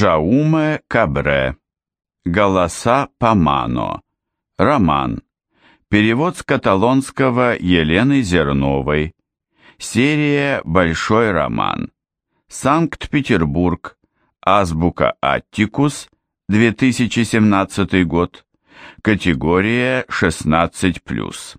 Жауме Кабре. Голоса Памано. Роман. Перевод с каталонского Елены Зерновой. Серия «Большой роман». Санкт-Петербург. Азбука Аттикус. 2017 год. Категория 16+.